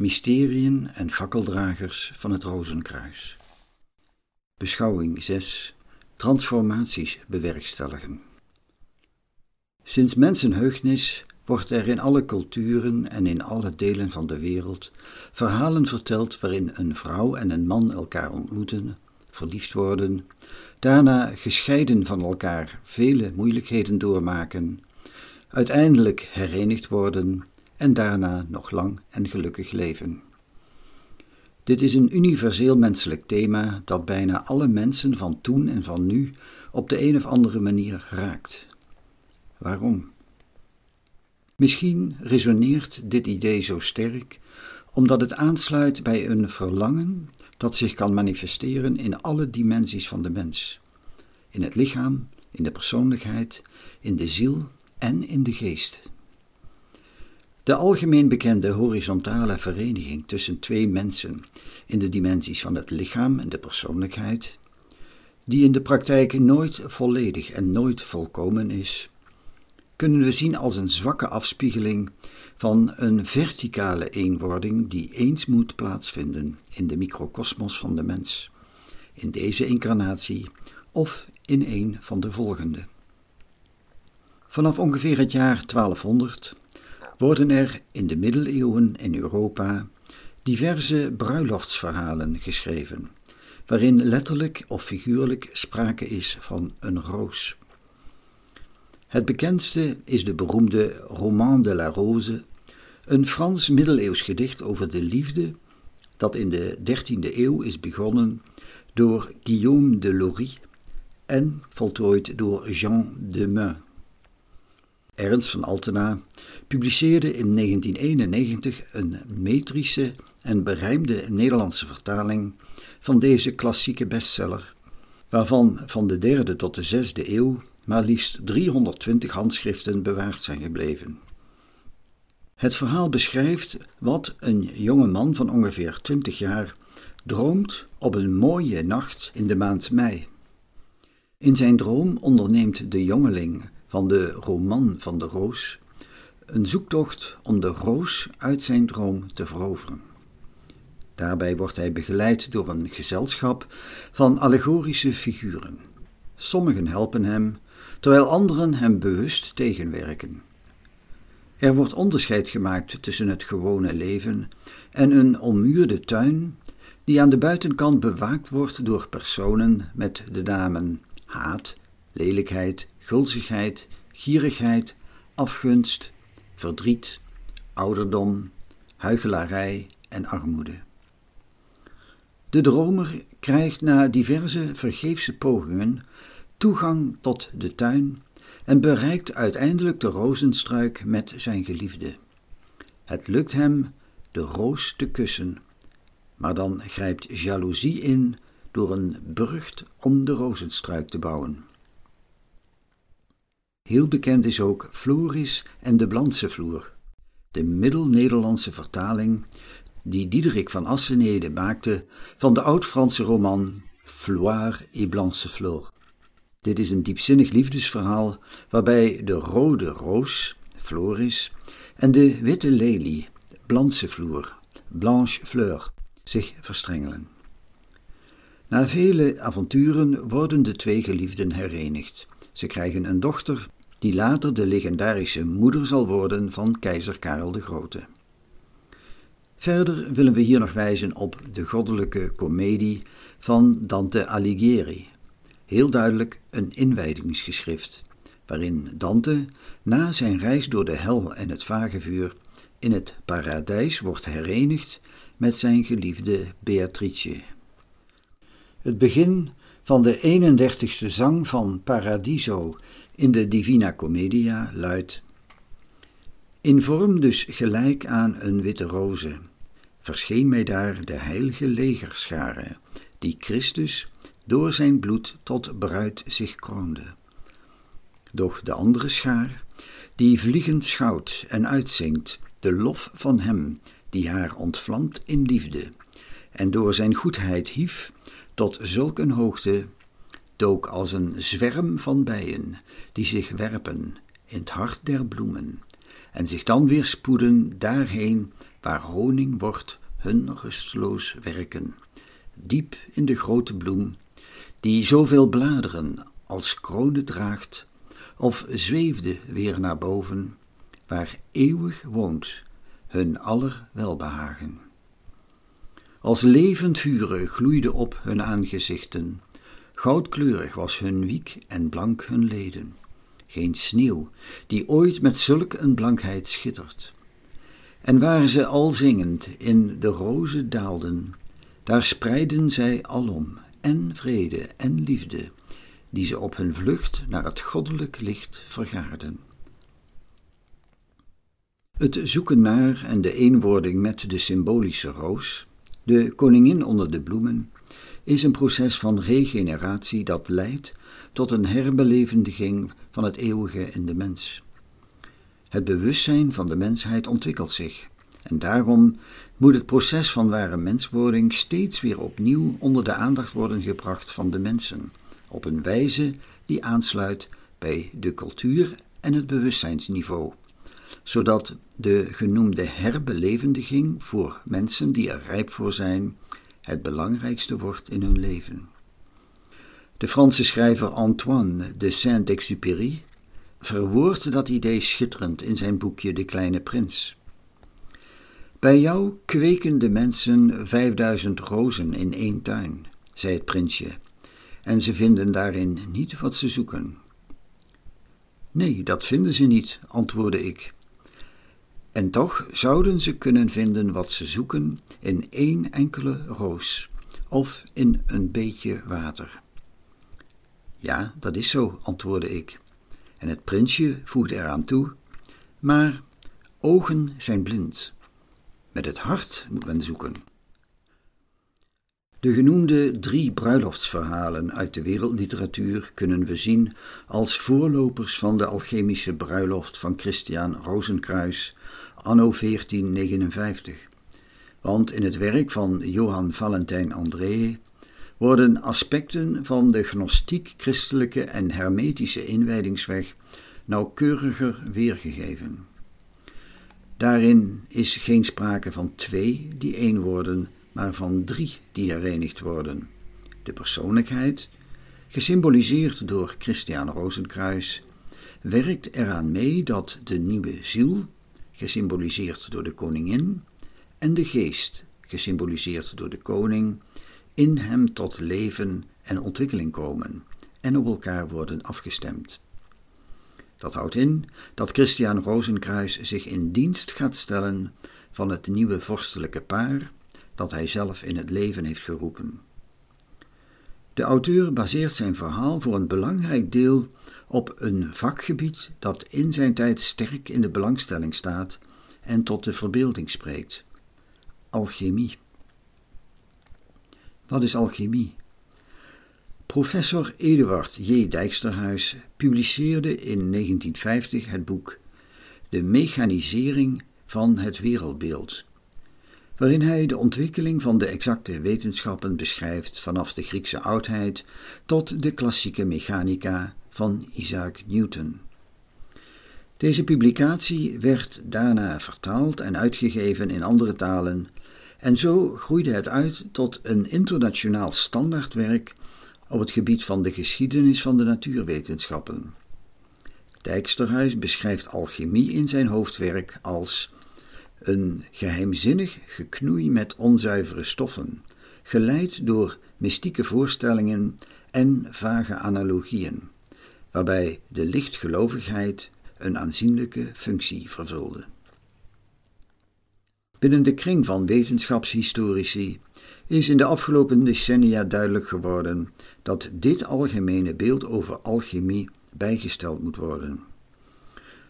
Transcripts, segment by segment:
Mysteriën en fakkeldragers van het Rozenkruis. Beschouwing 6. Transformaties bewerkstelligen. Sinds mensenheugnis wordt er in alle culturen en in alle delen van de wereld verhalen verteld waarin een vrouw en een man elkaar ontmoeten, verliefd worden, daarna gescheiden van elkaar vele moeilijkheden doormaken, uiteindelijk herenigd worden en daarna nog lang en gelukkig leven. Dit is een universeel menselijk thema dat bijna alle mensen van toen en van nu op de een of andere manier raakt. Waarom? Misschien resoneert dit idee zo sterk omdat het aansluit bij een verlangen dat zich kan manifesteren in alle dimensies van de mens: in het lichaam, in de persoonlijkheid, in de ziel en in de geest. De algemeen bekende horizontale vereniging tussen twee mensen in de dimensies van het lichaam en de persoonlijkheid, die in de praktijk nooit volledig en nooit volkomen is, kunnen we zien als een zwakke afspiegeling van een verticale eenwording die eens moet plaatsvinden in de microcosmos van de mens, in deze incarnatie of in een van de volgende. Vanaf ongeveer het jaar 1200 worden er in de middeleeuwen in Europa diverse bruiloftsverhalen geschreven, waarin letterlijk of figuurlijk sprake is van een roos. Het bekendste is de beroemde Roman de la Rose, een Frans middeleeuws gedicht over de liefde dat in de 13e eeuw is begonnen door Guillaume de Lory en voltooid door Jean de Meun. Ernst van Altena publiceerde in 1991 een metrische en berijmde Nederlandse vertaling van deze klassieke bestseller, waarvan van de derde tot de zesde eeuw maar liefst 320 handschriften bewaard zijn gebleven. Het verhaal beschrijft wat een jonge man van ongeveer 20 jaar droomt op een mooie nacht in de maand mei. In zijn droom onderneemt de jongeling van de roman van de roos een zoektocht om de roos uit zijn droom te veroveren. Daarbij wordt hij begeleid door een gezelschap van allegorische figuren. Sommigen helpen hem, terwijl anderen hem bewust tegenwerken. Er wordt onderscheid gemaakt tussen het gewone leven en een ommuurde tuin die aan de buitenkant bewaakt wordt door personen met de namen haat, lelijkheid, gulzigheid, gierigheid, afgunst, verdriet, ouderdom, huichelarij en armoede. De dromer krijgt na diverse vergeefse pogingen toegang tot de tuin en bereikt uiteindelijk de rozenstruik met zijn geliefde. Het lukt hem de roos te kussen, maar dan grijpt jaloezie in door een burcht om de rozenstruik te bouwen. Heel bekend is ook Floris en de Blansevloer, de middel-Nederlandse vertaling die Diederik van Assenede maakte van de oud-Franse roman Floir et Blancefleur. Dit is een diepzinnig liefdesverhaal waarbij de rode roos, Floris, en de witte lelie, Blancefloer, Blanche Fleur, zich verstrengelen. Na vele avonturen worden de twee geliefden herenigd. Ze krijgen een dochter die later de legendarische moeder zal worden van keizer Karel de Grote. Verder willen we hier nog wijzen op de goddelijke komedie van Dante Alighieri, heel duidelijk een inwijdingsgeschrift, waarin Dante na zijn reis door de hel en het vagevuur in het paradijs wordt herenigd met zijn geliefde Beatrice. Het begin van de 31ste zang van Paradiso in de Divina Commedia luidt: In vorm dus gelijk aan een witte roze, verscheen mij daar de heilige legerschare, die Christus door zijn bloed tot bruid zich kroonde. Doch de andere schaar, die vliegend schouwt en uitzingt de lof van hem die haar ontvlamt in liefde, en door zijn goedheid hief tot zulk een hoogte dook als een zwerm van bijen die zich werpen in het hart der bloemen en zich dan weer spoeden daarheen waar honing wordt hun rusteloos werken, diep in de grote bloem, die zoveel bladeren als kronen draagt, of zweefde weer naar boven, waar eeuwig woont hun aller welbehagen. Als levend vuren gloeide op hun aangezichten, goudkleurig was hun wiek en blank hun leden, geen sneeuw die ooit met zulk een blankheid schittert. En waar ze al zingend in de rozen daalden, daar spreidden zij alom en vrede en liefde, die ze op hun vlucht naar het goddelijk licht vergaarden. Het zoeken naar en de eenwording met de symbolische roos, de koningin onder de bloemen, is een proces van regeneratie dat leidt tot een herbelevendiging van het eeuwige in de mens. Het bewustzijn van de mensheid ontwikkelt zich, en daarom moet het proces van ware menswording steeds weer opnieuw onder de aandacht worden gebracht van de mensen, op een wijze die aansluit bij de cultuur en het bewustzijnsniveau, zodat de genoemde herbelevendiging voor mensen die er rijp voor zijn, het belangrijkste wordt in hun leven. De Franse schrijver Antoine de Saint-Exupéry verwoordt dat idee schitterend in zijn boekje De Kleine Prins. Bij jou kweken de mensen vijfduizend rozen in één tuin, zei het prinsje, en ze vinden daarin niet wat ze zoeken. Nee, dat vinden ze niet, antwoordde ik. En toch zouden ze kunnen vinden wat ze zoeken in één enkele roos of in een beetje water. Ja, dat is zo, antwoordde ik. En het prinsje voegde eraan toe: Maar ogen zijn blind. Met het hart moet men zoeken. De genoemde drie bruiloftsverhalen uit de wereldliteratuur kunnen we zien als voorlopers van de alchemische bruiloft van Christian Rosenkruis anno 1459. Want in het werk van Johann Valentijn André worden aspecten van de gnostiek-christelijke en hermetische inwijdingsweg nauwkeuriger weergegeven. Daarin is geen sprake van twee die één worden, maar van drie die herenigd worden. De persoonlijkheid, gesymboliseerd door Christian Rosenkruis, werkt eraan mee dat de nieuwe ziel, gesymboliseerd door de koningin, en de geest, gesymboliseerd door de koning, in hem tot leven en ontwikkeling komen en op elkaar worden afgestemd. Dat houdt in dat Christian Rosenkruis zich in dienst gaat stellen van het nieuwe vorstelijke paar dat hij zelf in het leven heeft geroepen. De auteur baseert zijn verhaal voor een belangrijk deel op een vakgebied dat in zijn tijd sterk in de belangstelling staat en tot de verbeelding spreekt: alchemie. Wat is alchemie? Professor Eduard J. Dijksterhuis publiceerde in 1950 het boek De mechanisering van het wereldbeeld, waarin hij de ontwikkeling van de exacte wetenschappen beschrijft vanaf de Griekse oudheid tot de klassieke mechanica van Isaac Newton. Deze publicatie werd daarna vertaald en uitgegeven in andere talen, en zo groeide het uit tot een internationaal standaardwerk op het gebied van de geschiedenis van de natuurwetenschappen. Dijksterhuis beschrijft alchemie in zijn hoofdwerk als een geheimzinnig geknoei met onzuivere stoffen, geleid door mystieke voorstellingen en vage analogieën, waarbij de lichtgelovigheid een aanzienlijke functie vervulde. Binnen de kring van wetenschapshistorici is in de afgelopen decennia duidelijk geworden dat dit algemene beeld over alchemie bijgesteld moet worden.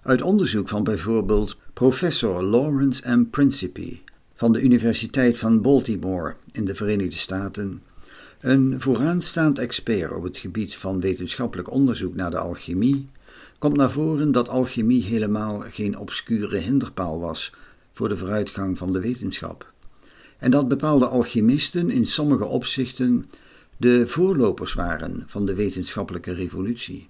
Uit onderzoek van bijvoorbeeld professor Lawrence M. Principe van de Universiteit van Baltimore in de Verenigde Staten, een vooraanstaand expert op het gebied van wetenschappelijk onderzoek naar de alchemie, komt naar voren dat alchemie helemaal geen obscure hinderpaal was voor de vooruitgang van de wetenschap. En dat bepaalde alchemisten in sommige opzichten de voorlopers waren van de wetenschappelijke revolutie.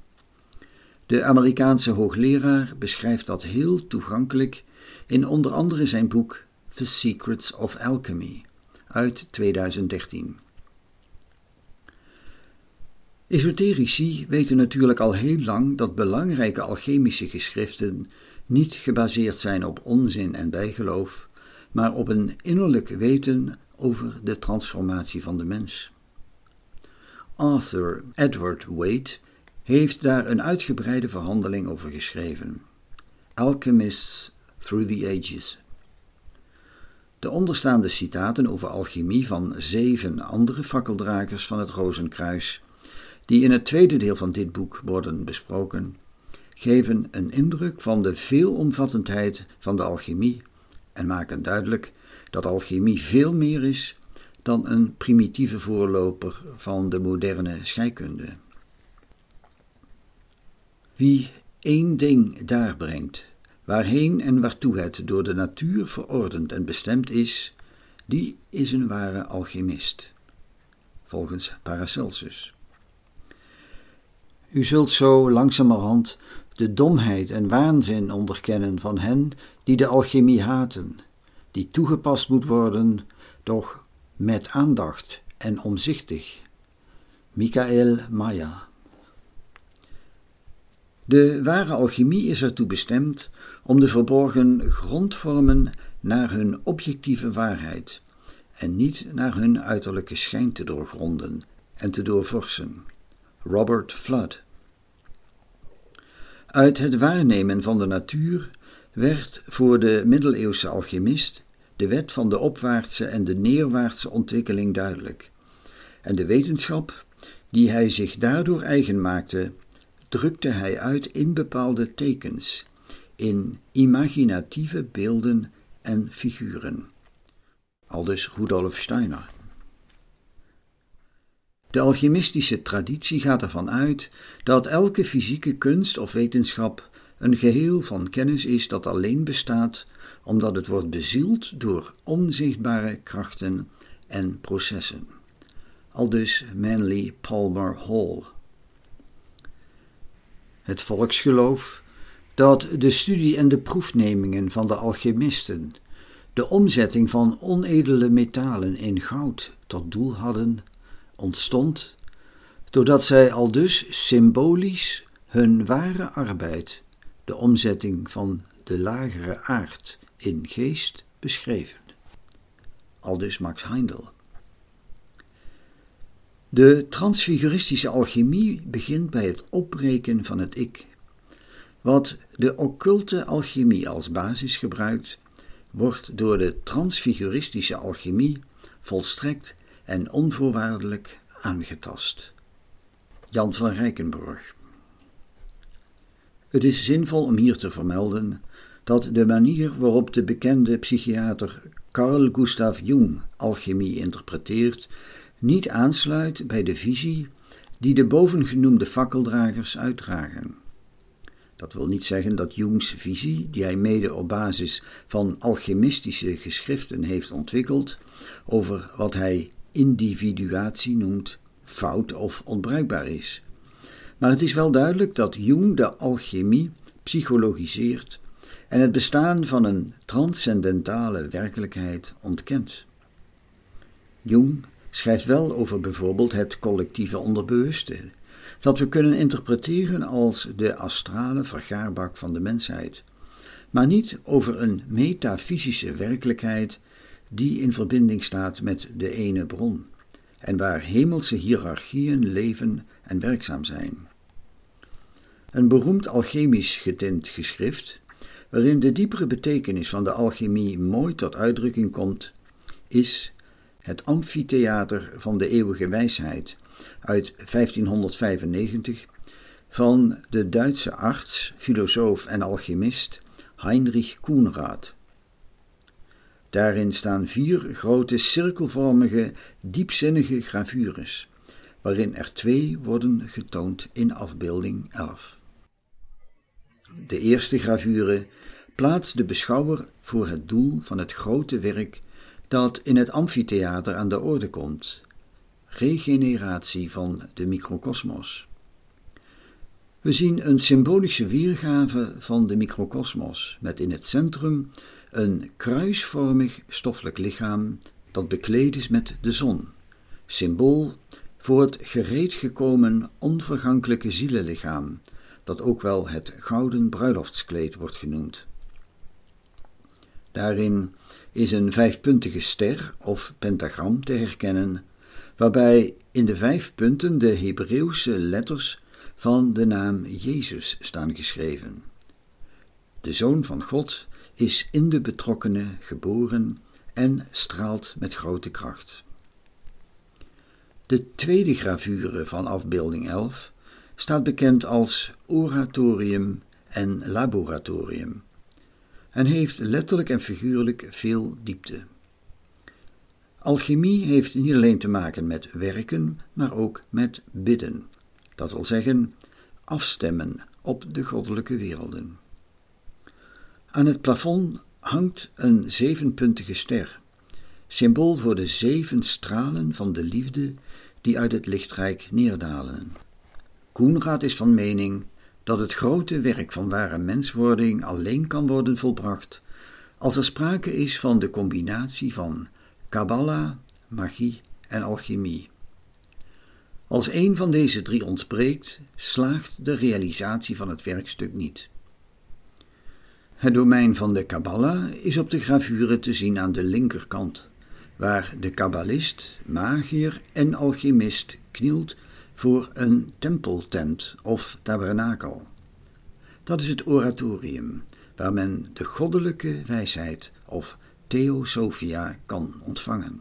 De Amerikaanse hoogleraar beschrijft dat heel toegankelijk in onder andere zijn boek The Secrets of Alchemy uit 2013. Esoterici weten natuurlijk al heel lang dat belangrijke alchemische geschriften niet gebaseerd zijn op onzin en bijgeloof, maar op een innerlijk weten over de transformatie van de mens. Arthur Edward Wade heeft daar een uitgebreide verhandeling over geschreven. Alchemists Through the Ages. De onderstaande citaten over alchemie van zeven andere fakkeldragers van het Rozenkruis, die in het tweede deel van dit boek worden besproken, geven een indruk van de veelomvattendheid van de alchemie en maken duidelijk dat alchemie veel meer is dan een primitieve voorloper van de moderne scheikunde. Wie één ding daar brengt, waarheen en waartoe het door de natuur verordend en bestemd is, die is een ware alchemist, volgens Paracelsus. U zult zo langzamerhand de domheid en waanzin onderkennen van hen die de alchemie haten, die toegepast moet worden, doch met aandacht en omzichtig. Michael Maya. De ware alchemie is ertoe bestemd om de verborgen grondvormen naar hun objectieve waarheid en niet naar hun uiterlijke schijn te doorgronden en te doorvorsen. Robert Flood. Uit het waarnemen van de natuur werd voor de middeleeuwse alchemist de wet van de opwaartse en de neerwaartse ontwikkeling duidelijk. En de wetenschap, die hij zich daardoor eigen maakte, drukte hij uit in bepaalde tekens, in imaginatieve beelden en figuren. Aldus Rudolf Steiner. De alchemistische traditie gaat ervan uit dat elke fysieke kunst of wetenschap een geheel van kennis is dat alleen bestaat omdat het wordt bezield door onzichtbare krachten en processen. Aldus Manly Palmer Hall. Het volksgeloof dat de studie en de proefnemingen van de alchemisten de omzetting van onedele metalen in goud tot doel hadden, ontstond doordat zij aldus symbolisch hun ware arbeid, de omzetting van de lagere aard in geest beschreven. Aldus Max Heindel. De transfiguristische alchemie begint bij het opbreken van het ik. Wat de occulte alchemie als basis gebruikt, wordt door de transfiguristische alchemie volstrekt en onvoorwaardelijk aangetast. Jan van Rijkenborg. Het is zinvol om hier te vermelden dat de manier waarop de bekende psychiater Carl Gustav Jung alchemie interpreteert, niet aansluit bij de visie die de bovengenoemde fakkeldragers uitdragen. Dat wil niet zeggen dat Jungs visie, die hij mede op basis van alchemistische geschriften heeft ontwikkeld, over wat hij individuatie noemt, fout of onbruikbaar is. Maar het is wel duidelijk dat Jung de alchemie psychologiseert en het bestaan van een transcendentale werkelijkheid ontkent. Jung schrijft wel over bijvoorbeeld het collectieve onderbewuste, dat we kunnen interpreteren als de astrale vergaarbak van de mensheid, maar niet over een metafysische werkelijkheid die in verbinding staat met de ene bron en waar hemelse hiërarchieën leven en werkzaam zijn. Een beroemd alchemisch getint geschrift, waarin de diepere betekenis van de alchemie mooi tot uitdrukking komt, is het Amphitheater van de Eeuwige Wijsheid uit 1595 van de Duitse arts, filosoof en alchemist Heinrich Koenraad. Daarin staan vier grote cirkelvormige, diepzinnige gravures, waarin er twee worden getoond in afbeelding 11. De eerste gravure plaatst de beschouwer voor het doel van het grote werk dat in het amfitheater aan de orde komt: regeneratie van de microcosmos. We zien een symbolische weergave van de microcosmos, met in het centrum een kruisvormig stoffelijk lichaam dat bekleed is met de zon, symbool voor het gereed gekomen onvergankelijke zielenlichaam, dat ook wel het gouden bruiloftskleed wordt genoemd. Daarin is een vijfpuntige ster of pentagram te herkennen, waarbij in de vijf punten de Hebreeuwse letters van de naam Jezus staan geschreven. De Zoon van God is in de betrokkene geboren en straalt met grote kracht. De tweede gravure van afbeelding 11 staat bekend als oratorium en laboratorium en heeft letterlijk en figuurlijk veel diepte. Alchemie heeft niet alleen te maken met werken, maar ook met bidden, dat wil zeggen afstemmen op de goddelijke werelden. Aan het plafond hangt een zevenpuntige ster, symbool voor de zeven stralen van de liefde die uit het lichtrijk neerdalen. Koenraad is van mening dat het grote werk van ware menswording alleen kan worden volbracht als er sprake is van de combinatie van kabbala, magie en alchemie. Als een van deze drie ontbreekt, slaagt de realisatie van het werkstuk niet. Het domein van de Kabbala is op de gravure te zien aan de linkerkant, waar de kabbalist, magier en alchemist knielt voor een tempeltent of tabernakel. Dat is het oratorium, waar men de goddelijke wijsheid of theosophia kan ontvangen.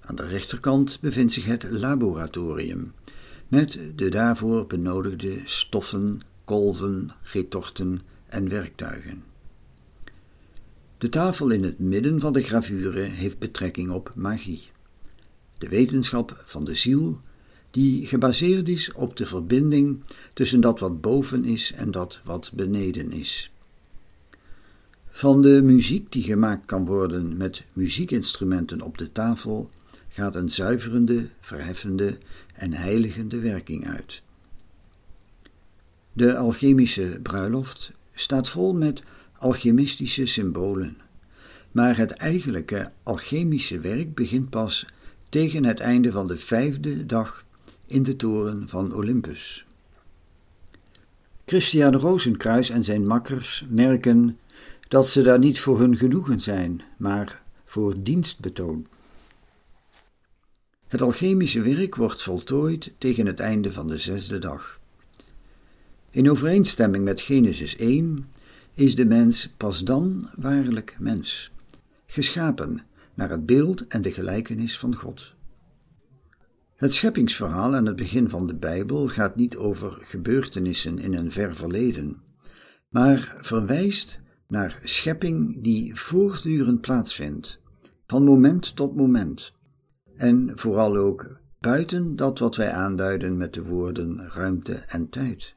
Aan de rechterkant bevindt zich het laboratorium, met de daarvoor benodigde stoffen, kolven, retorten en werktuigen. De tafel in het midden van de gravure heeft betrekking op magie, de wetenschap van de ziel, die gebaseerd is op de verbinding tussen dat wat boven is en dat wat beneden is. Van de muziek die gemaakt kan worden met muziekinstrumenten op de tafel gaat een zuiverende, verheffende en heiligende werking uit. De alchemische bruiloft staat vol met alchemistische symbolen, maar het eigenlijke alchemische werk begint pas tegen het einde van de vijfde dag in de toren van Olympus. Christian Rozenkruis en zijn makkers merken dat ze daar niet voor hun genoegen zijn, maar voor dienstbetoon. Het alchemische werk wordt voltooid tegen het einde van de zesde dag. In overeenstemming met Genesis 1 is de mens pas dan waarlijk mens, geschapen naar het beeld en de gelijkenis van God. Het scheppingsverhaal aan het begin van de Bijbel gaat niet over gebeurtenissen in een ver verleden, maar verwijst naar schepping die voortdurend plaatsvindt, van moment tot moment, en vooral ook buiten dat wat wij aanduiden met de woorden ruimte en tijd.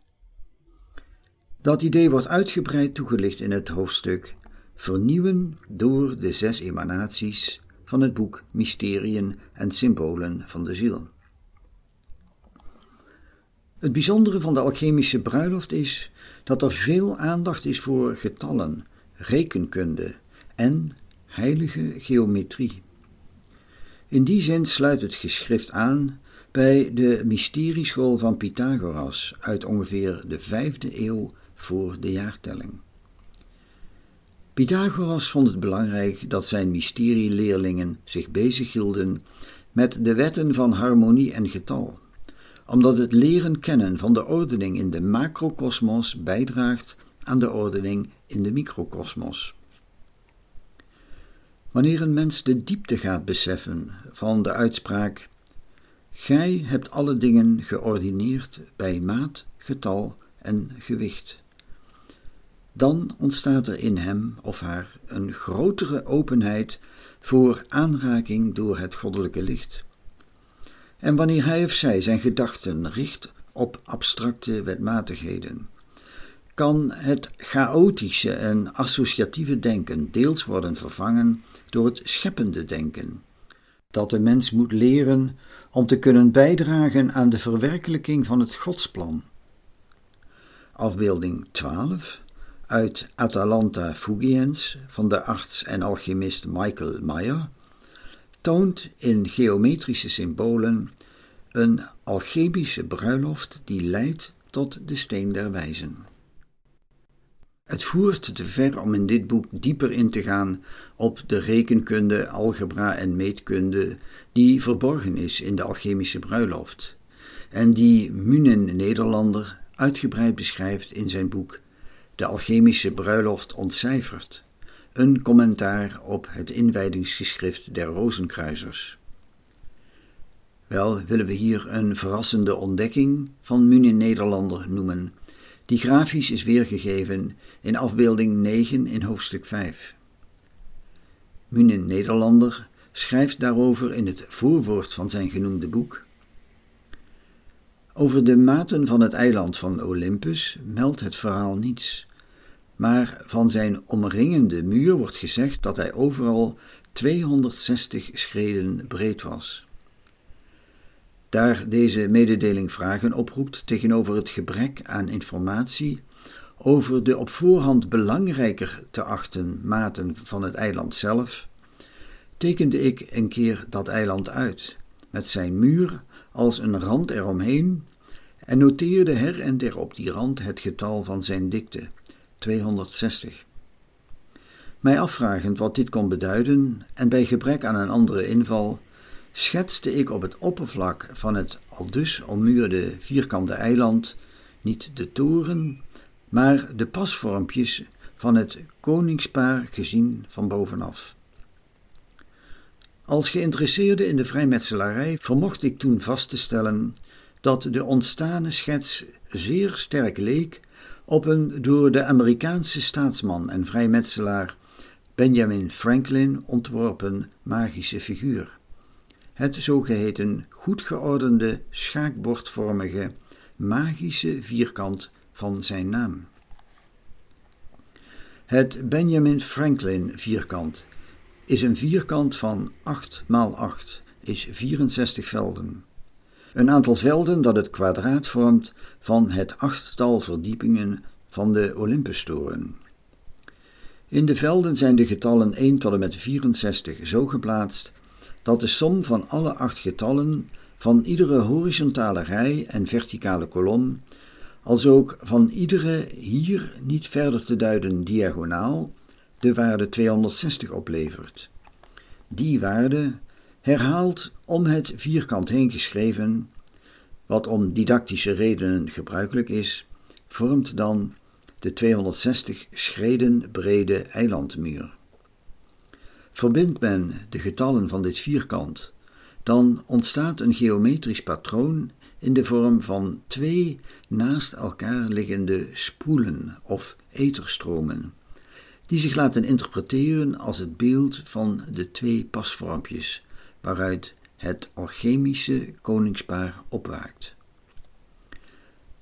Dat idee wordt uitgebreid toegelicht in het hoofdstuk Vernieuwen door de zes emanaties van het boek Mysteriën en Symbolen van de Ziel. Het bijzondere van de alchemische bruiloft is dat er veel aandacht is voor getallen, rekenkunde en heilige geometrie. In die zin sluit het geschrift aan bij de mysterieschool van Pythagoras uit ongeveer de vijfde eeuw voor de jaartelling. Pythagoras vond het belangrijk dat zijn mysterieleerlingen zich bezighielden met de wetten van harmonie en getal, omdat het leren kennen van de ordening in de macrokosmos bijdraagt aan de ordening in de microkosmos. Wanneer een mens de diepte gaat beseffen van de uitspraak: Gij hebt alle dingen geordineerd bij maat, getal en gewicht dan ontstaat er in hem of haar een grotere openheid voor aanraking door het goddelijke licht. En wanneer hij of zij zijn gedachten richt op abstracte wetmatigheden, kan het chaotische en associatieve denken deels worden vervangen door het scheppende denken, dat de mens moet leren om te kunnen bijdragen aan de verwerkelijking van het godsplan. Afbeelding 12 uit Atalanta Fugiens van de arts en alchemist Michael Meyer, toont in geometrische symbolen een alchemische bruiloft die leidt tot de steen der wijzen. Het voert te ver om in dit boek dieper in te gaan op de rekenkunde, algebra en meetkunde die verborgen is in de alchemische bruiloft en die Munen Nederlander uitgebreid beschrijft in zijn boek De alchemische bruiloft ontcijferd, een commentaar op het inwijdingsgeschrift der Rozenkruisers. Wel willen we hier een verrassende ontdekking van Munin Nederlander noemen, die grafisch is weergegeven in afbeelding 9 in hoofdstuk 5. Munin Nederlander schrijft daarover in het voorwoord van zijn genoemde boek. Over de maten van het eiland van Olympus meldt het verhaal niets, maar van zijn omringende muur wordt gezegd dat hij overal 260 schreden breed was. Daar deze mededeling vragen oproept tegenover het gebrek aan informatie over de op voorhand belangrijker te achten maten van het eiland zelf, tekende ik een keer dat eiland uit, met zijn muur als een rand eromheen, en noteerde her en der op die rand het getal van zijn dikte, 260. Mij afvragend wat dit kon beduiden, en bij gebrek aan een andere inval, schetste ik op het oppervlak van het aldus ommuurde vierkante eiland niet de toren, maar de pasvormpjes van het koningspaar gezien van bovenaf. Als geïnteresseerde in de vrijmetselarij vermocht ik toen vast te stellen dat de ontstane schets zeer sterk leek op een door de Amerikaanse staatsman en vrijmetselaar Benjamin Franklin ontworpen magische figuur het zogeheten goed geordende schaakbordvormige magische vierkant van zijn naam. Het Benjamin Franklin vierkant is een vierkant van 8 x 8 is 64 velden. Een aantal velden dat het kwadraat vormt van het achttal verdiepingen van de Olympustoren. In de velden zijn de getallen 1 tot en met 64 zo geplaatst dat de som van alle acht getallen van iedere horizontale rij en verticale kolom, als ook van iedere hier niet verder te duiden diagonaal, de waarde 260 oplevert. Die waarde, herhaald om het vierkant heen geschreven, wat om didactische redenen gebruikelijk is, vormt dan de 260 schreden brede eilandmuur. Verbindt men de getallen van dit vierkant, dan ontstaat een geometrisch patroon in de vorm van twee naast elkaar liggende spoelen of eterstromen, die zich laten interpreteren als het beeld van de twee pasvormpjes waaruit het alchemische koningspaar opwaakt.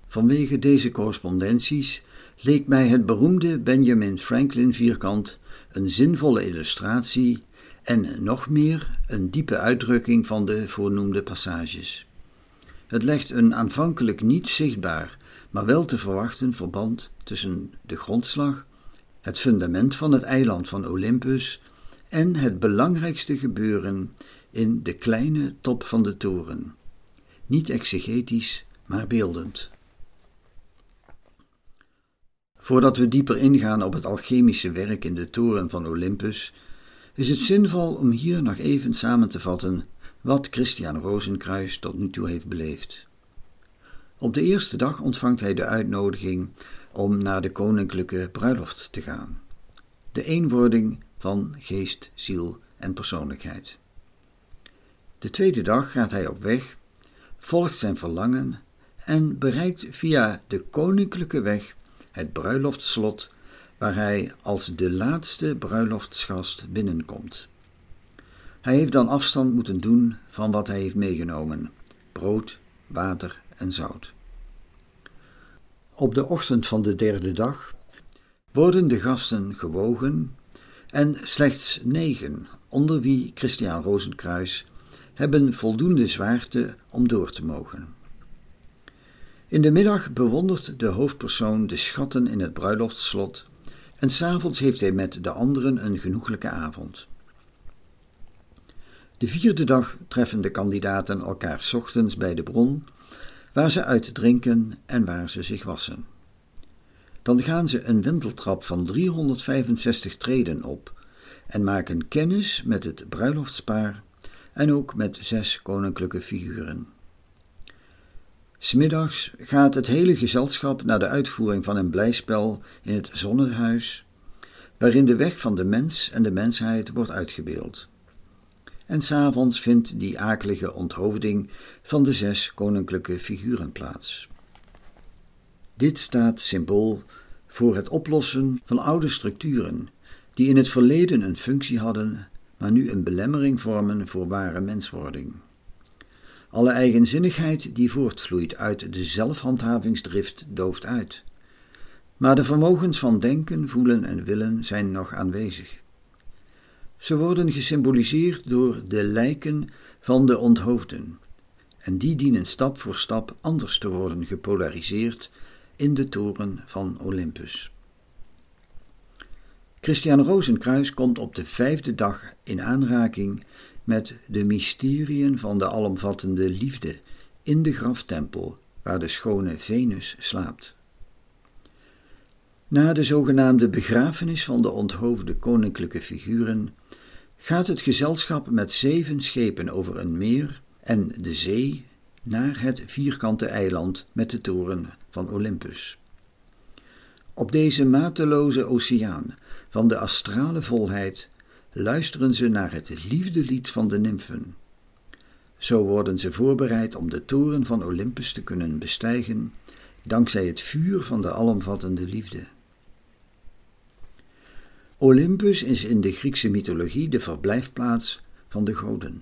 Vanwege deze correspondenties leek mij het beroemde Benjamin Franklin vierkant een zinvolle illustratie en nog meer een diepe uitdrukking van de voornoemde passages. Het legt een aanvankelijk niet zichtbaar, maar wel te verwachten verband tussen de grondslag, het fundament van het eiland van Olympus en het belangrijkste gebeuren in de kleine top van de toren. Niet exegetisch, maar beeldend. Voordat we dieper ingaan op het alchemische werk in de toren van Olympus, is het zinvol om hier nog even samen te vatten wat Christian Rozenkruis tot nu toe heeft beleefd. Op de eerste dag ontvangt hij de uitnodiging om naar de koninklijke bruiloft te gaan. De eenwording van geest, ziel en persoonlijkheid. De tweede dag gaat hij op weg, volgt zijn verlangen en bereikt via de koninklijke weg het bruiloftslot, waar hij als de laatste bruiloftsgast binnenkomt. Hij heeft dan afstand moeten doen van wat hij heeft meegenomen: brood, water en zout. Op de ochtend van de derde dag worden de gasten gewogen en slechts negen, onder wie Christian Rozenkruis, hebben voldoende zwaarte om door te mogen. In de middag bewondert de hoofdpersoon de schatten in het bruiloftslot en s'avonds heeft hij met de anderen een genoeglijke avond. De vierde dag treffen de kandidaten elkaar ochtends bij de bron, waar ze uit drinken en waar ze zich wassen. Dan gaan ze een wenteltrap van 365 treden op en maken kennis met het bruiloftspaar en ook met zes koninklijke figuren. Smiddags gaat het hele gezelschap naar de uitvoering van een blijspel in het Zonnehuis, waarin de weg van de mens en de mensheid wordt uitgebeeld. En s'avonds vindt die akelige onthoofding van de zes koninklijke figuren plaats. Dit staat symbool voor het oplossen van oude structuren die in het verleden een functie hadden, maar nu een belemmering vormen voor ware menswording. Alle eigenzinnigheid die voortvloeit uit de zelfhandhavingsdrift dooft uit. Maar de vermogens van denken, voelen en willen zijn nog aanwezig. Ze worden gesymboliseerd door de lijken van de onthoofden, en die dienen stap voor stap anders te worden gepolariseerd in de toren van Olympus. Christian Rozenkruis komt op de vijfde dag in aanraking met de mysteriën van de alomvattende liefde in de graftempel waar de schone Venus slaapt. Na de zogenaamde begrafenis van de onthoofde koninklijke figuren gaat het gezelschap met zeven schepen over een meer en de zee naar het vierkante eiland met de toren van Olympus. Op deze mateloze oceaan van de astrale volheid luisteren ze naar het liefdelied van de nymfen. Zo worden ze voorbereid om de toren van Olympus te kunnen bestijgen, dankzij het vuur van de alomvattende liefde. Olympus is in de Griekse mythologie de verblijfplaats van de goden.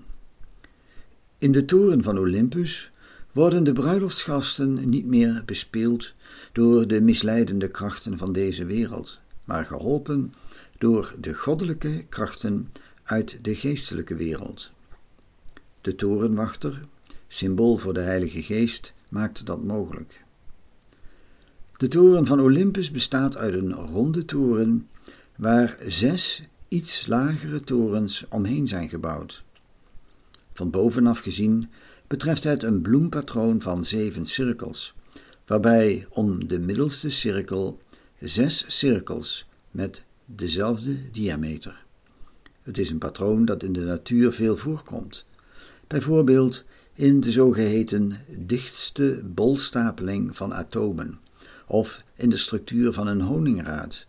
In de toren van Olympus worden de bruiloftsgasten niet meer bespeeld door de misleidende krachten van deze wereld, maar geholpen door de goddelijke krachten uit de geestelijke wereld. De torenwachter, symbool voor de Heilige Geest, maakt dat mogelijk. De toren van Olympus bestaat uit een ronde toren waar zes iets lagere torens omheen zijn gebouwd. Van bovenaf gezien betreft het een bloempatroon van zeven cirkels, waarbij om de middelste cirkel zes cirkels met dezelfde diameter. Het is een patroon dat in de natuur veel voorkomt, bijvoorbeeld in de zogeheten dichtste bolstapeling van atomen of in de structuur van een honingraad,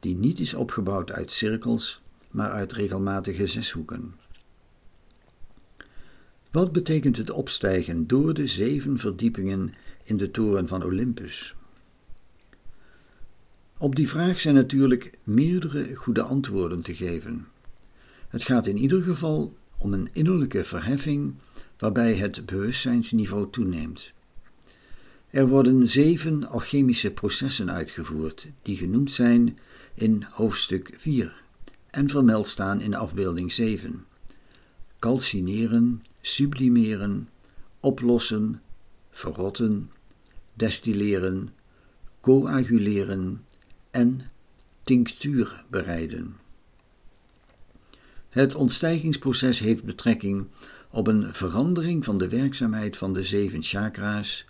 die niet is opgebouwd uit cirkels, maar uit regelmatige zeshoeken. Wat betekent het opstijgen door de zeven verdiepingen in de toren van Olympus? Op die vraag zijn natuurlijk meerdere goede antwoorden te geven. Het gaat in ieder geval om een innerlijke verheffing waarbij het bewustzijnsniveau toeneemt. Er worden zeven alchemische processen uitgevoerd, die genoemd zijn in hoofdstuk 4 en vermeld staan in afbeelding 7. Calcineren, sublimeren, oplossen, verrotten, destilleren, coaguleren en tinctuur bereiden. Het ontstijgingsproces heeft betrekking op een verandering van de werkzaamheid van de zeven chakra's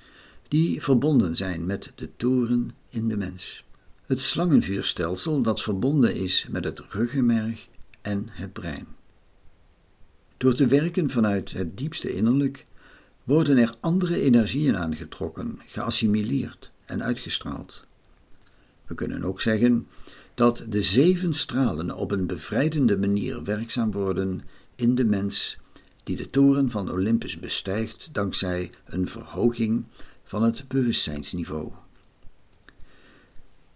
die verbonden zijn met de toren in de mens. Het slangenvuurstelsel dat verbonden is met het ruggenmerg en het brein. Door te werken vanuit het diepste innerlijk worden er andere energieën aangetrokken, geassimileerd en uitgestraald. We kunnen ook zeggen dat de zeven stralen op een bevrijdende manier werkzaam worden in de mens die de toren van Olympus bestijgt dankzij een verhoging van het bewustzijnsniveau.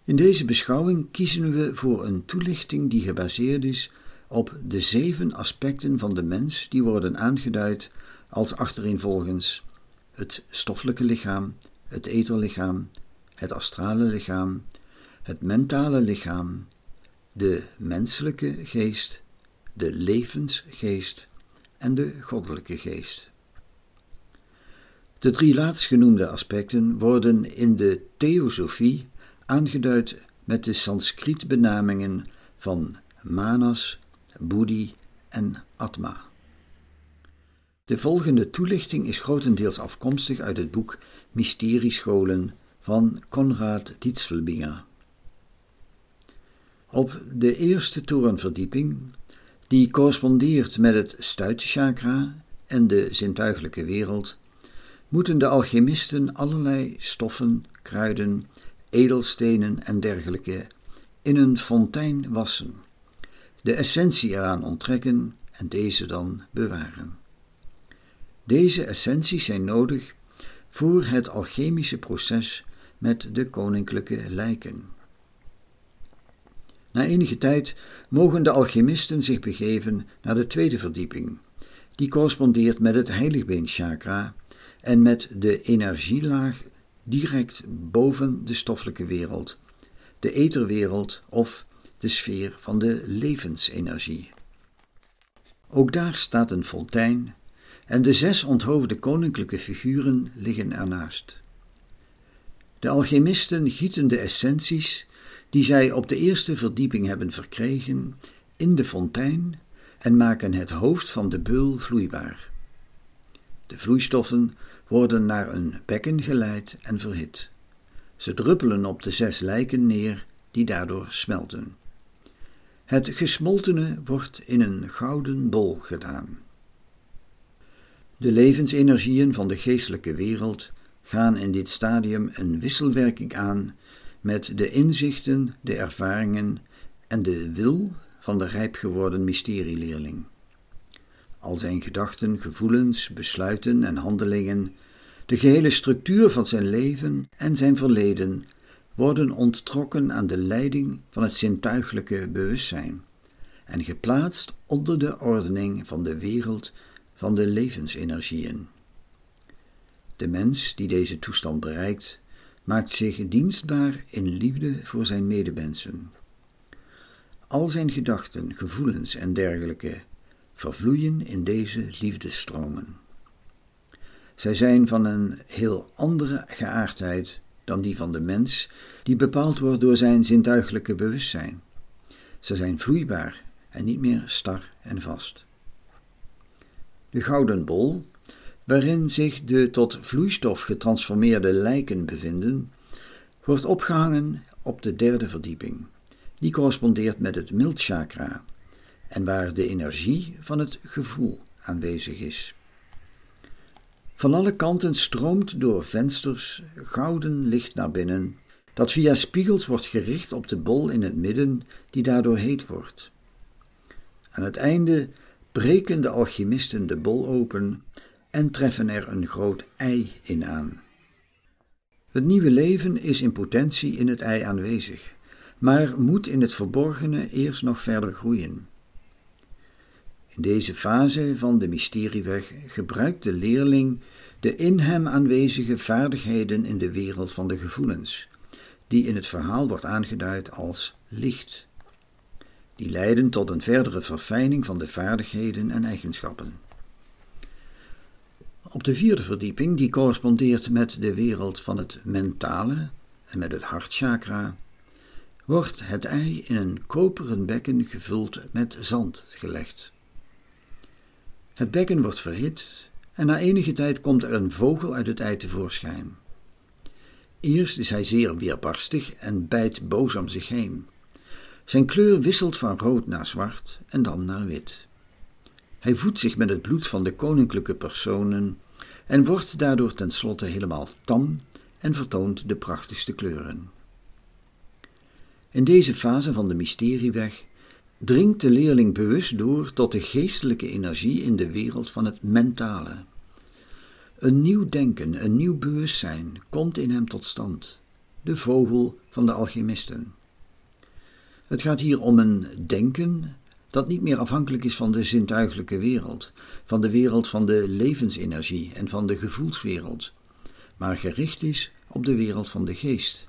In deze beschouwing kiezen we voor een toelichting die gebaseerd is op de zeven aspecten van de mens die worden aangeduid als achtereenvolgens het stoffelijke lichaam, het etherlichaam, het astrale lichaam, het mentale lichaam, de menselijke geest, de levensgeest en de goddelijke geest. De drie laatstgenoemde aspecten worden in de theosofie aangeduid met de Sanskriet benamingen van Manas, Buddhi en Atma. De volgende toelichting is grotendeels afkomstig uit het boek Mysteriescholen van Konrad Dietzelbinger. Op de eerste torenverdieping, die correspondeert met het stuitchakra en de zintuigelijke wereld, moeten de alchemisten allerlei stoffen, kruiden, edelstenen en dergelijke in een fontein wassen, de essentie eraan onttrekken en deze dan bewaren. Deze essenties zijn nodig voor het alchemische proces met de koninklijke lijken. Na enige tijd mogen de alchemisten zich begeven naar de tweede verdieping, die correspondeert met het heiligbeenchakra en met de energielaag direct boven de stoffelijke wereld, de etherwereld of de sfeer van de levensenergie. Ook daar staat een fontein en de zes onthoofde koninklijke figuren liggen ernaast. De alchemisten gieten de essenties die zij op de eerste verdieping hebben verkregen in de fontein en maken het hoofd van de beul vloeibaar. De vloeistoffen worden naar een bekken geleid en verhit. Ze druppelen op de zes lijken neer die daardoor smelten. Het gesmoltene wordt in een gouden bol gedaan. De levensenergieën van de geestelijke wereld gaan in dit stadium een wisselwerking aan met de inzichten, de ervaringen en de wil van de rijp geworden mysterieleerling. Al zijn gedachten, gevoelens, besluiten en handelingen, de gehele structuur van zijn leven en zijn verleden worden onttrokken aan de leiding van het zintuiglijke bewustzijn en geplaatst onder de ordening van de wereld van de levensenergieën. De mens die deze toestand bereikt, maakt zich dienstbaar in liefde voor zijn medemensen. Al zijn gedachten, gevoelens en dergelijke vervloeien in deze liefdestromen. Zij zijn van een heel andere geaardheid dan die van de mens, die bepaald wordt door zijn zintuiglijke bewustzijn. Ze zijn vloeibaar en niet meer star en vast. De gouden bol, waarin zich de tot vloeistof getransformeerde lijken bevinden, wordt opgehangen op de derde verdieping. Die correspondeert met het mildchakra en waar de energie van het gevoel aanwezig is. Van alle kanten stroomt door vensters gouden licht naar binnen, dat via spiegels wordt gericht op de bol in het midden, die daardoor heet wordt. Aan het einde breken de alchemisten de bol open en treffen er een groot ei in aan. Het nieuwe leven is in potentie in het ei aanwezig, maar moet in het verborgene eerst nog verder groeien. In deze fase van de mysterieweg gebruikt de leerling de in hem aanwezige vaardigheden in de wereld van de gevoelens, die in het verhaal wordt aangeduid als licht. Die leiden tot een verdere verfijning van de vaardigheden en eigenschappen. Op de vierde verdieping, die correspondeert met de wereld van het mentale en met het hartchakra, wordt het ei in een koperen bekken gevuld met zand gelegd. Het bekken wordt verhit en na enige tijd komt er een vogel uit het ei tevoorschijn. Eerst is hij zeer weerbarstig en bijt boos om zich heen. Zijn kleur wisselt van rood naar zwart en dan naar wit. Hij voedt zich met het bloed van de koninklijke personen en wordt daardoor tenslotte helemaal tam en vertoont de prachtigste kleuren. In deze fase van de mysterieweg dringt de leerling bewust door tot de geestelijke energie in de wereld van het mentale. Een nieuw denken, een nieuw bewustzijn komt in hem tot stand, de vogel van de alchemisten. Het gaat hier om een denken dat niet meer afhankelijk is van de zintuiglijke wereld, van de wereld van de levensenergie en van de gevoelswereld, maar gericht is op de wereld van de geest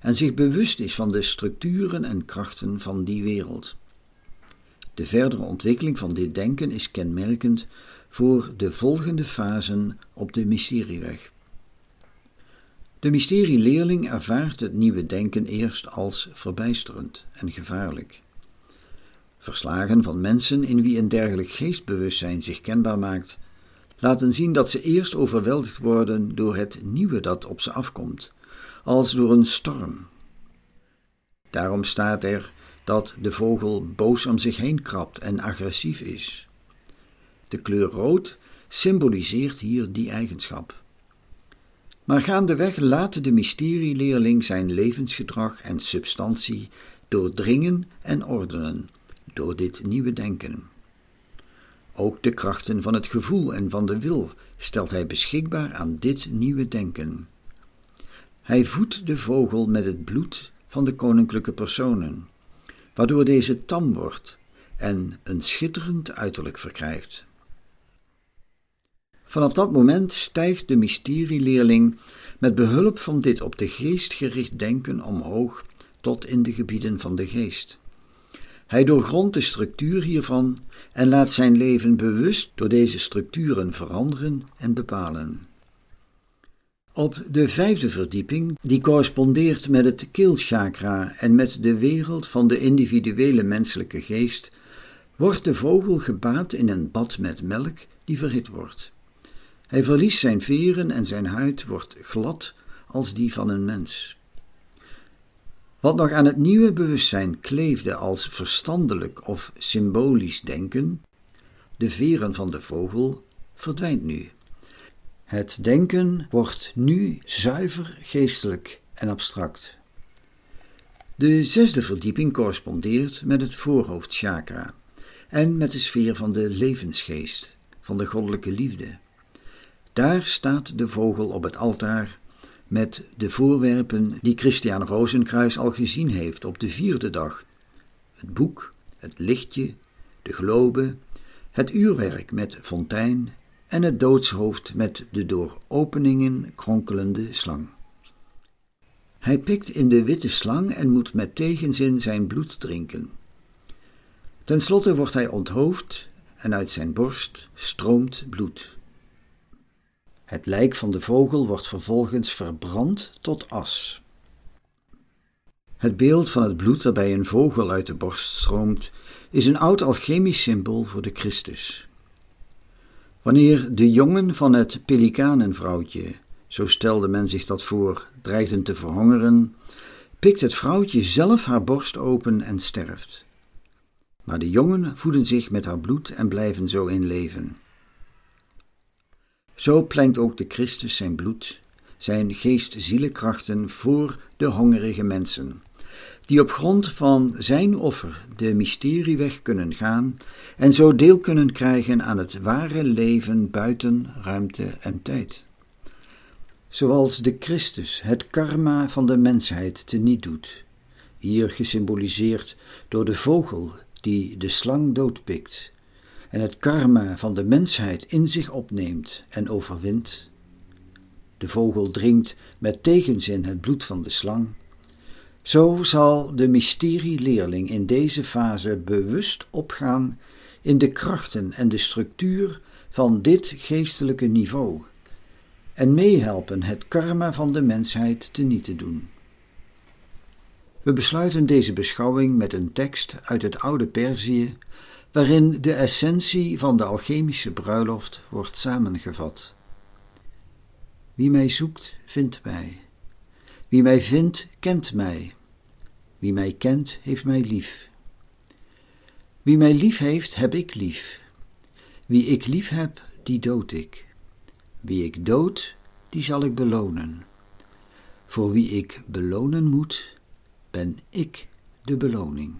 en zich bewust is van de structuren en krachten van die wereld. De verdere ontwikkeling van dit denken is kenmerkend voor de volgende fasen op de mysterieweg. De mysterieleerling ervaart het nieuwe denken eerst als verbijsterend en gevaarlijk. Verslagen van mensen in wie een dergelijk geestbewustzijn zich kenbaar maakt, laten zien dat ze eerst overweldigd worden door het nieuwe dat op ze afkomt, als door een storm. Daarom staat er dat de vogel boos om zich heen krabt en agressief is. De kleur rood symboliseert hier die eigenschap. Maar gaandeweg laat de mysterieleerling zijn levensgedrag en substantie doordringen en ordenen door dit nieuwe denken. Ook de krachten van het gevoel en van de wil stelt hij beschikbaar aan dit nieuwe denken. Hij voedt de vogel met het bloed van de koninklijke personen, waardoor deze tam wordt en een schitterend uiterlijk verkrijgt. Vanaf dat moment stijgt de mysterieleerling met behulp van dit op de geest gericht denken omhoog tot in de gebieden van de geest. Hij doorgrondt de structuur hiervan en laat zijn leven bewust door deze structuren veranderen en bepalen. Op de vijfde verdieping, die correspondeert met het keelchakra en met de wereld van de individuele menselijke geest, wordt de vogel gebaat in een bad met melk die verhit wordt. Hij verliest zijn veren en zijn huid wordt glad als die van een mens. Wat nog aan het nieuwe bewustzijn kleefde als verstandelijk of symbolisch denken, de veren van de vogel, verdwijnt nu. Het denken wordt nu zuiver geestelijk en abstract. De zesde verdieping correspondeert met het voorhoofdchakra en met de sfeer van de levensgeest, van de goddelijke liefde. Daar staat de vogel op het altaar met de voorwerpen die Christian Rozenkruis al gezien heeft op de vierde dag: het boek, het lichtje, de globe, het uurwerk met fontein en het doodshoofd met de door openingen kronkelende slang. Hij pikt in de witte slang en moet met tegenzin zijn bloed drinken. Ten slotte wordt hij onthoofd en uit zijn borst stroomt bloed. Het lijk van de vogel wordt vervolgens verbrand tot as. Het beeld van het bloed dat bij een vogel uit de borst stroomt, is een oud alchemisch symbool voor de Christus. Wanneer de jongen van het pelikanenvrouwtje, zo stelde men zich dat voor, dreigden te verhongeren, pikt het vrouwtje zelf haar borst open en sterft. Maar de jongen voeden zich met haar bloed en blijven zo in leven. Zo plengt ook de Christus zijn bloed, zijn geest-zielenkrachten voor de hongerige mensen, die op grond van zijn offer de mysterieweg kunnen gaan en zo deel kunnen krijgen aan het ware leven buiten ruimte en tijd. Zoals de Christus het karma van de mensheid teniet doet, hier gesymboliseerd door de vogel die de slang doodpikt en het karma van de mensheid in zich opneemt en overwint. De vogel drinkt met tegenzin het bloed van de slang. Zo zal de mysterieleerling in deze fase bewust opgaan in de krachten en de structuur van dit geestelijke niveau en meehelpen het karma van de mensheid te niet te doen. We besluiten deze beschouwing met een tekst uit het oude Perzië waarin de essentie van de alchemische bruiloft wordt samengevat. Wie mij zoekt, vindt mij. Wie mij vindt, kent mij. Wie mij kent, heeft mij lief. Wie mij lief heeft, heb ik lief. Wie ik lief heb, die dood ik. Wie ik dood, die zal ik belonen. Voor wie ik belonen moet, ben ik de beloning.